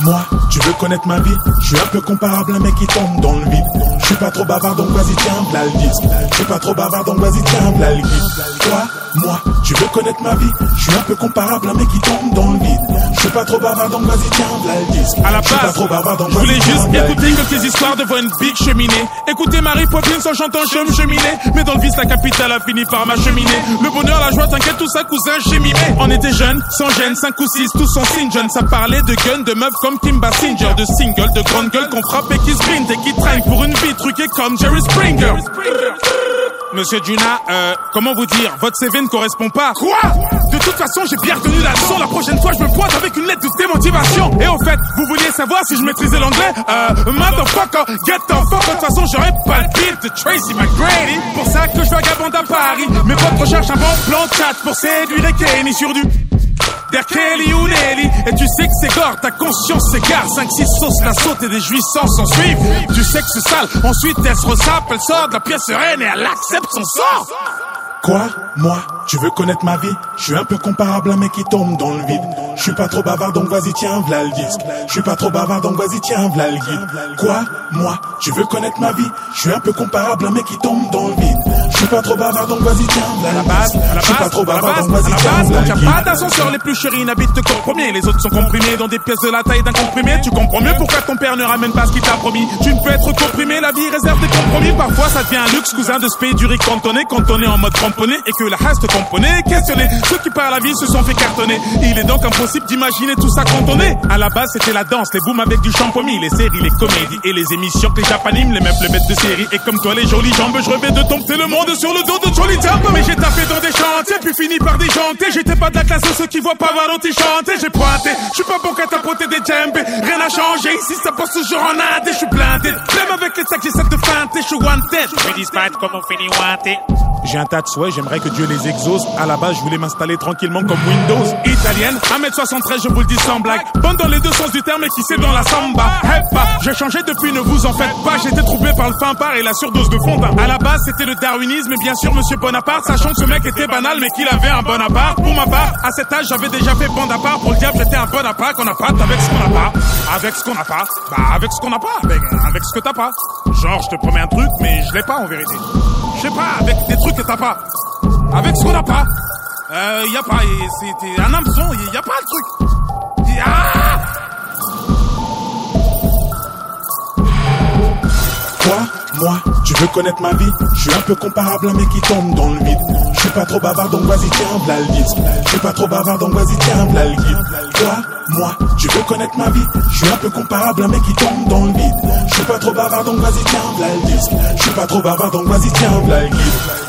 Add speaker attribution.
Speaker 1: moi, tu veux connaître ma vie Je suis un peu comparable à un mec qui tombe dans le vide. Je suis pas trop bavard donc vas-y tiens, v'là le disque. Je suis pas trop bavard donc vas-y tiens, guide. Toi, moi, tu veux connaître ma vie Je suis un peu comparable à un mec qui tombe dans le vide. Je suis pas trop bavard donc vas-y tiens, le disque.
Speaker 2: À la
Speaker 1: Je
Speaker 2: base,
Speaker 1: trop bavard donc
Speaker 2: je voulais juste écouter quelques histoires devant une big cheminée. Écouter Marie Poppins en chantant chum cheminée. Mais dans le vice, la capitale a fini par m'acheminer. Le bonheur, la joie, t'inquiète, tout ça, cousin, j'ai mimé. On était jeunes, sans gêne, 5 ou 6, tous en signe jeune. Ça parlait de guns, de meufs comme Kim Basinger, de singles, de grandes gueules qu'on frappe et qui sprint et qui traînent pour une vie truquée comme Jerry Springer. Monsieur Juna, euh, comment vous dire, votre CV ne correspond pas. Quoi? De toute façon, j'ai bien retenu la leçon. La prochaine fois, je me pointe avec une lettre de démotivation. Et au fait, vous vouliez savoir si je maîtrisais l'anglais? Euh, motherfucker, get the fuck. De toute façon, j'aurais pas le beat de Tracy McGrady. Pour ça que je vagabonde à Paris. Mes potes recherchent un bon plan de chat pour séduire les Kenny sur du... Der Kelly ou Nelly Et tu sais que c'est gore, ta conscience s'égare 5-6 sauces, la saute et des jouissances en suivent Du sexe sale, ensuite elle se ressape Elle sort de la pièce sereine et elle accepte son sort
Speaker 1: Quoi? Moi? Tu veux connaître ma vie? Je suis un peu comparable à un mec qui tombe dans le vide. Je suis pas trop bavard donc vas-y tiens v'là le disque. Je suis pas trop bavard donc vas-y tiens v'là le guide. Quoi? Moi? Tu veux connaître ma vie? Je suis un peu comparable à un mec qui tombe dans le vide. Je suis pas trop bavard donc vas-y tiens. Le
Speaker 2: base, à la
Speaker 1: suis pas
Speaker 2: base,
Speaker 1: trop
Speaker 2: la
Speaker 1: bavard
Speaker 2: base,
Speaker 1: donc vas-y
Speaker 2: la
Speaker 1: tiens
Speaker 2: base, donc
Speaker 1: le
Speaker 2: y a
Speaker 1: guide.
Speaker 2: pas d'ascenseur, les plus chéris n'habitent que qu'en premier, les autres sont comprimés dans des pièces de la taille d'un comprimé, tu comprends mieux pourquoi ton père ne ramène pas ce qu'il t'a promis, tu ne peux être comprimé, la vie réserve des compromis, parfois ça devient un luxe, cousin de se payer du riz cantonné, quand on est en mode cramponné, et que la haste componée, questionné, ceux qui par la vie se sont fait cartonner, il est donc impossible d'imaginer tout ça cantonné, à la base c'était la danse, les booms avec du champomis, les séries, les comédies, et les émissions que les japaniment, les meufs, les bêtes de série, et comme toi les jolies jambes, je rêvais de dompter le monde sur le dos de Jolly Jump, mais j'ai tapé dans des chantiers, puis fini par déjanter, j'étais pas de la classe ceux qui voient pas Valentin chanter, j'ai pointé, je suis pas bon qu'à tapoter des djembés, rien n'a changé, ici ça passe toujours en Inde, et je suis blindé, même avec les sacs j'essaie je suis wanted, je vais disparaître comme on finit wanted. J'ai un tas de souhaits, j'aimerais que Dieu les exauce. À la base, je voulais m'installer tranquillement comme Windows. Italienne, 1m73, je vous le dis sans blague. Bonne dans les deux sens du terme et qui sait dans la samba. Heppa, j'ai changé depuis, ne vous en faites pas. J'étais troublé par le fin part et la surdose de fond. À la base, c'était le darwinisme et bien sûr, monsieur Bonaparte, sachant que ce mec était banal mais qu'il avait un bon appart. Pour ma part, à cet âge, j'avais déjà fait bande à part. Pour le diable, j'étais un bon appart qu'on a pas avec ce qu'on a pas. Avec ce qu'on a pas. Bah, avec ce qu'on a pas. Avec, avec ce que t'as pas. Genre, je te promets un truc, mais je l'ai pas en vérité. Je sais pas, avec des trucs que t'as pas. Avec ce qu'on a pas. Euh, y a pas, c'était un hameçon, y a pas le truc. Y- Ah
Speaker 1: Quoi Moi Tu veux connaître ma vie? Je suis un peu comparable à un mec qui tombe dans le vide. Je suis pas trop bavard donc vas-y tiens disque. Je suis pas trop bavard donc vas-y tiens. Quoi Moi Tu veux connaître ma vie Je suis un peu comparable à un mec qui tombe dans le vide. Je suis pas trop bavard donc vas-y tiens le disque. Je suis pas trop bavard donc vas-y tiens le guide.